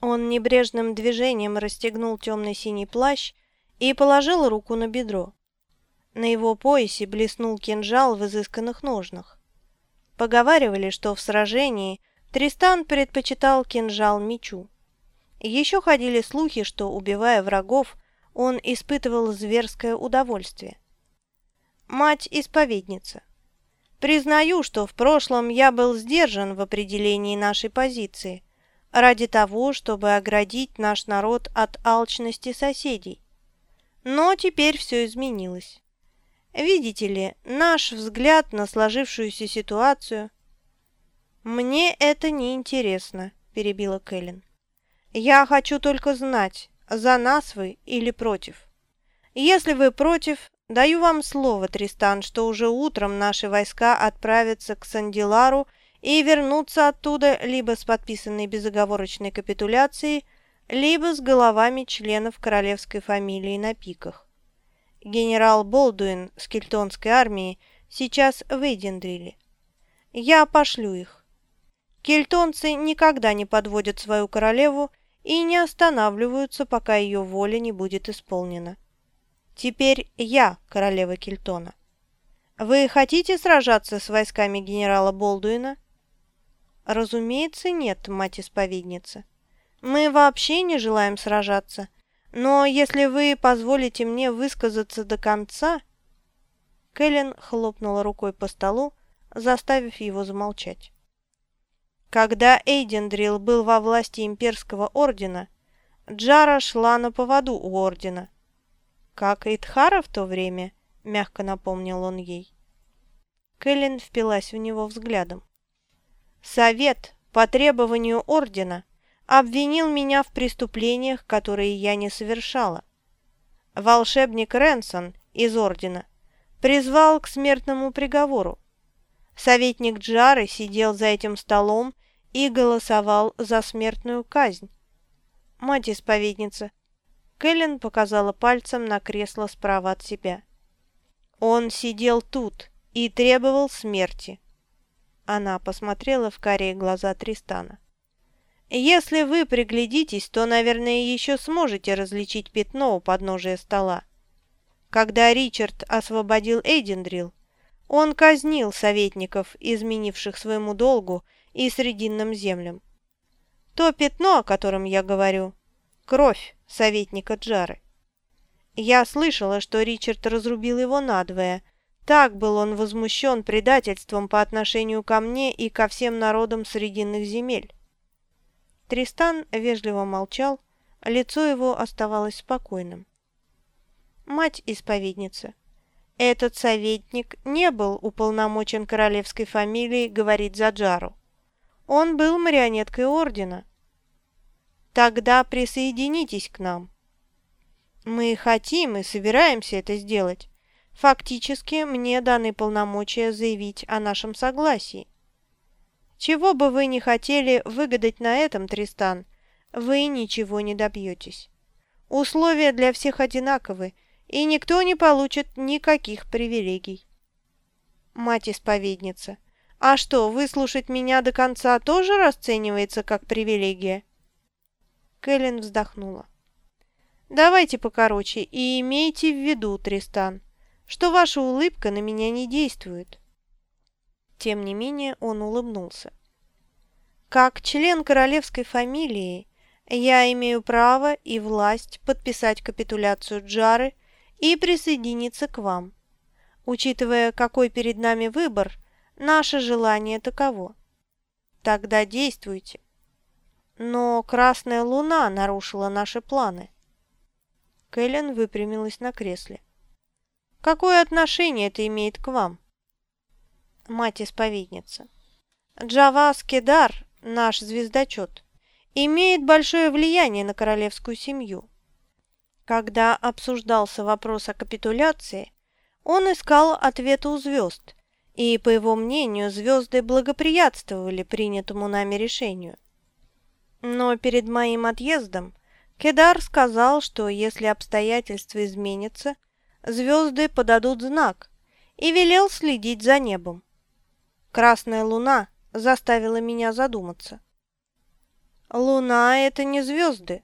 Он небрежным движением расстегнул темный синий плащ и положил руку на бедро. На его поясе блеснул кинжал в изысканных ножнах. Поговаривали, что в сражении Тристан предпочитал кинжал мечу. Еще ходили слухи, что, убивая врагов, он испытывал зверское удовольствие. Мать-исповедница. Признаю, что в прошлом я был сдержан в определении нашей позиции, ради того, чтобы оградить наш народ от алчности соседей. Но теперь все изменилось. Видите ли, наш взгляд на сложившуюся ситуацию... «Мне это не интересно», – перебила Кэлен. «Я хочу только знать, за нас вы или против. Если вы против, даю вам слово, Тристан, что уже утром наши войска отправятся к Сандилару и вернутся оттуда либо с подписанной безоговорочной капитуляцией, либо с головами членов королевской фамилии на пиках. Генерал Болдуин с кельтонской армией сейчас в Эйдендриле. Я пошлю их. Кельтонцы никогда не подводят свою королеву и не останавливаются, пока ее воля не будет исполнена. Теперь я королева Кельтона. Вы хотите сражаться с войсками генерала Болдуина? Разумеется, нет, мать-исповедница. Мы вообще не желаем сражаться. Но если вы позволите мне высказаться до конца... Кэлен хлопнула рукой по столу, заставив его замолчать. Когда Эйдендрил был во власти имперского ордена, Джара шла на поводу у ордена. Как и Тхара в то время, мягко напомнил он ей. Кэлен впилась в него взглядом. Совет по требованию ордена обвинил меня в преступлениях, которые я не совершала. Волшебник Ренсон из ордена призвал к смертному приговору. Советник Джары сидел за этим столом и голосовал за смертную казнь. Мать-исповедница. Кэлен показала пальцем на кресло справа от себя. Он сидел тут и требовал смерти. Она посмотрела в карие глаза Тристана. «Если вы приглядитесь, то, наверное, еще сможете различить пятно у подножия стола. Когда Ричард освободил Эйдендрил, он казнил советников, изменивших своему долгу и срединным землям. То пятно, о котором я говорю, кровь советника Джары. Я слышала, что Ричард разрубил его надвое, так был он возмущен предательством по отношению ко мне и ко всем народам Срединных земель. Тристан вежливо молчал, лицо его оставалось спокойным. Мать-исповедница, этот советник не был уполномочен королевской фамилией говорить за Джару. Он был марионеткой ордена. Тогда присоединитесь к нам. Мы хотим и собираемся это сделать. Фактически мне даны полномочия заявить о нашем согласии. Чего бы вы ни хотели выгадать на этом, Тристан, вы ничего не добьетесь. Условия для всех одинаковы, и никто не получит никаких привилегий. Мать-исповедница, а что, выслушать меня до конца тоже расценивается как привилегия? Кэлен вздохнула. Давайте покороче и имейте в виду, Тристан, что ваша улыбка на меня не действует. Тем не менее он улыбнулся. Как член королевской фамилии я имею право и власть подписать капитуляцию Джары и присоединиться к вам. Учитывая, какой перед нами выбор, наше желание таково. Тогда действуйте. Но Красная Луна нарушила наши планы. Кэлен выпрямилась на кресле. Какое отношение это имеет к вам? Мать-исповедница. Джавас Кедар, наш звездочет, имеет большое влияние на королевскую семью. Когда обсуждался вопрос о капитуляции, он искал ответа у звезд, и, по его мнению, звезды благоприятствовали принятому нами решению. Но перед моим отъездом Кедар сказал, что если обстоятельства изменятся – звезды подадут знак, и велел следить за небом. Красная луна заставила меня задуматься. Луна — это не звезды.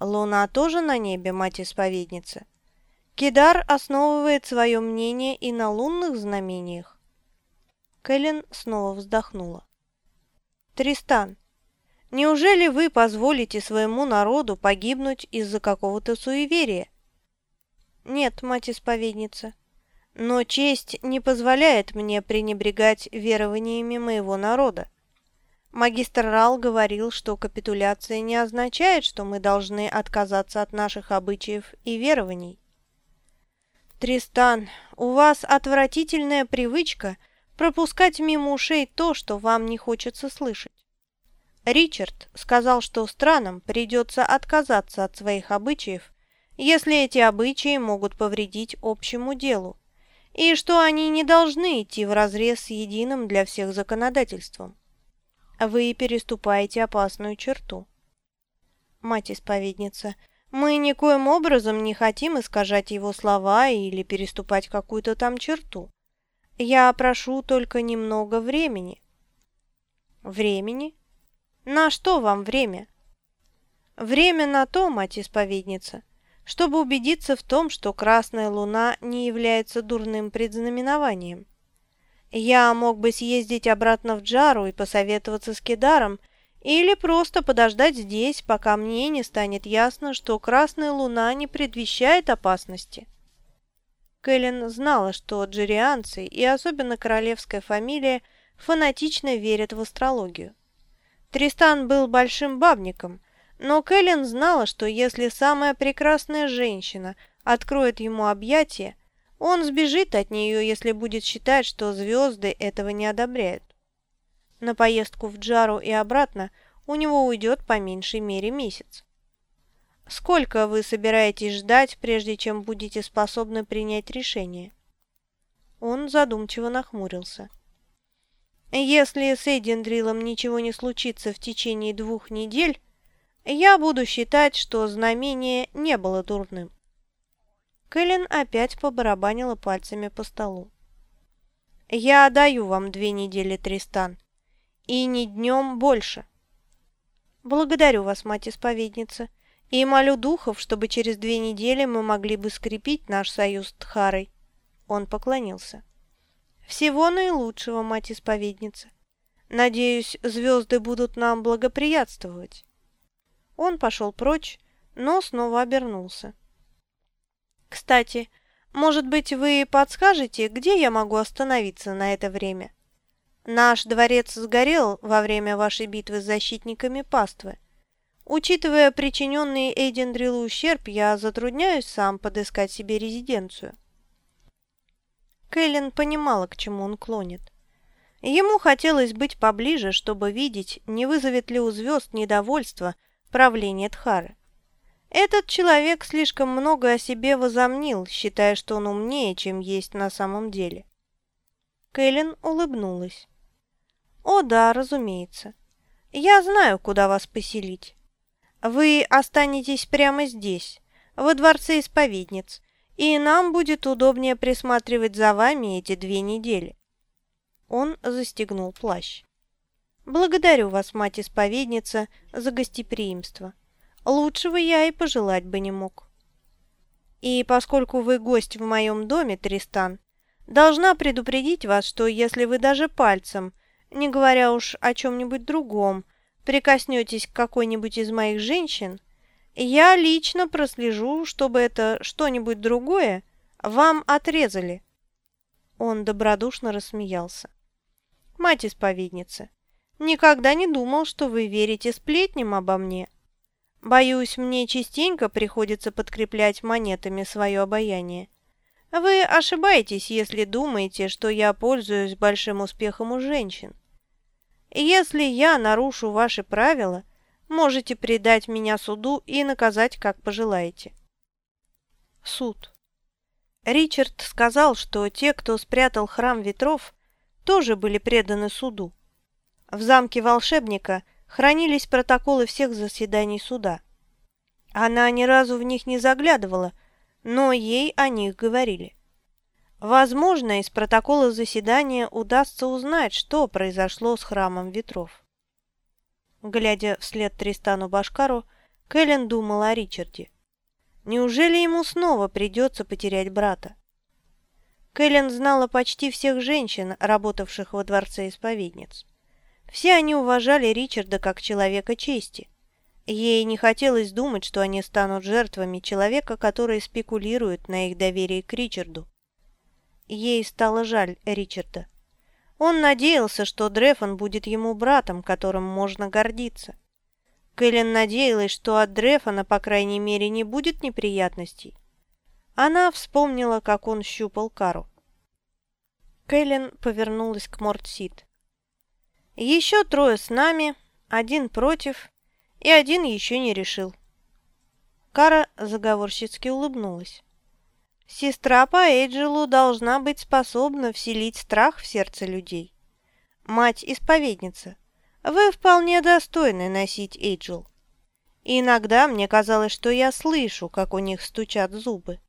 Луна тоже на небе, мать-исповедница. Кидар основывает свое мнение и на лунных знамениях. Кэлен снова вздохнула. «Тристан, неужели вы позволите своему народу погибнуть из-за какого-то суеверия?» «Нет, мать-исповедница, но честь не позволяет мне пренебрегать верованиями моего народа. Магистр Рал говорил, что капитуляция не означает, что мы должны отказаться от наших обычаев и верований. Тристан, у вас отвратительная привычка пропускать мимо ушей то, что вам не хочется слышать. Ричард сказал, что странам придется отказаться от своих обычаев, если эти обычаи могут повредить общему делу, и что они не должны идти вразрез с единым для всех законодательством. Вы переступаете опасную черту. Мать-исповедница, мы никоим образом не хотим искажать его слова или переступать какую-то там черту. Я прошу только немного времени. Времени? На что вам время? Время на то, мать-исповедница, чтобы убедиться в том, что Красная Луна не является дурным предзнаменованием. Я мог бы съездить обратно в Джару и посоветоваться с Кедаром, или просто подождать здесь, пока мне не станет ясно, что Красная Луна не предвещает опасности. Кэлен знала, что джерианцы и особенно королевская фамилия фанатично верят в астрологию. Тристан был большим бабником, но Кэлен знала, что если самая прекрасная женщина откроет ему объятия, он сбежит от нее, если будет считать, что звезды этого не одобряют. На поездку в Джару и обратно у него уйдет по меньшей мере месяц. Сколько вы собираетесь ждать, прежде чем будете способны принять решение? Он задумчиво нахмурился. Если с Эдиндрилом ничего не случится в течение двух недель, я буду считать, что знамение не было дурным. Кэлен опять побарабанила пальцами по столу. «Я даю вам две недели, Тристан, и ни днем больше». «Благодарю вас, мать-исповедница, и молю духов, чтобы через две недели мы могли бы скрепить наш союз с Тхарой». Он поклонился. «Всего наилучшего, мать-исповедница. Надеюсь, звезды будут нам благоприятствовать». Он пошел прочь, но снова обернулся. Кстати, может быть, вы подскажете, где я могу остановиться на это время? Наш дворец сгорел во время вашей битвы с защитниками паствы. Учитывая причиненный Эйдендрилу ущерб, я затрудняюсь сам подыскать себе резиденцию. Кэлен понимала, к чему он клонит. Ему хотелось быть поближе, чтобы видеть, не вызовет ли у звезд недовольство правление Тхары. Этот человек слишком много о себе возомнил, считая, что он умнее, чем есть на самом деле. Кэлен улыбнулась. «О да, разумеется. Я знаю, куда вас поселить. Вы останетесь прямо здесь, во дворце исповедниц, и нам будет удобнее присматривать за вами эти две недели». Он застегнул плащ. «Благодарю вас, мать-исповедница, за гостеприимство». Лучшего я и пожелать бы не мог. И поскольку вы гость в моем доме, Тристан, должна предупредить вас, что если вы даже пальцем, не говоря уж о чем-нибудь другом, прикоснетесь к какой-нибудь из моих женщин, я лично прослежу, чтобы это что-нибудь другое вам отрезали. Он добродушно рассмеялся. Мать-исповедница, никогда не думал, что вы верите сплетням обо мне. Боюсь, мне частенько приходится подкреплять монетами свое обаяние. Вы ошибаетесь, если думаете, что я пользуюсь большим успехом у женщин. Если я нарушу ваши правила, можете предать меня суду и наказать, как пожелаете. Суд. Ричард сказал, что те, кто спрятал храм ветров, тоже были преданы суду. В замке волшебника – хранились протоколы всех заседаний суда. Она ни разу в них не заглядывала, но ей о них говорили. Возможно, из протокола заседания удастся узнать, что произошло с храмом ветров. Глядя вслед Тристану Башкару, Кэлен думал о Ричарде. Неужели ему снова придется потерять брата? Кэлен знала почти всех женщин, работавших во дворце исповедниц. Все они уважали Ричарда как человека чести. Ей не хотелось думать, что они станут жертвами человека, который спекулирует на их доверии к Ричарду. Ей стало жаль Ричарда. Он надеялся, что Дрефон будет ему братом, которым можно гордиться. Кэлен надеялась, что от Дрефона, по крайней мере, не будет неприятностей. Она вспомнила, как он щупал Кару. Кэлен повернулась к Мортсид. «Еще трое с нами, один против, и один еще не решил». Кара заговорщицки улыбнулась. Сестра по Эйджелу должна быть способна вселить страх в сердце людей. Мать-исповедница, вы вполне достойны носить Эйджел. иногда мне казалось, что я слышу, как у них стучат зубы.